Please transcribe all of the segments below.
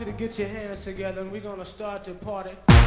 you to get your hands together and we're gonna start the party.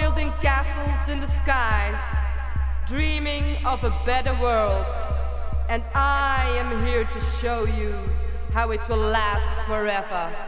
Building castles in the sky, dreaming of a better world. And I am here to show you how it will last forever.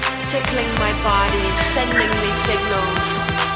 tickling my body, sending me signals.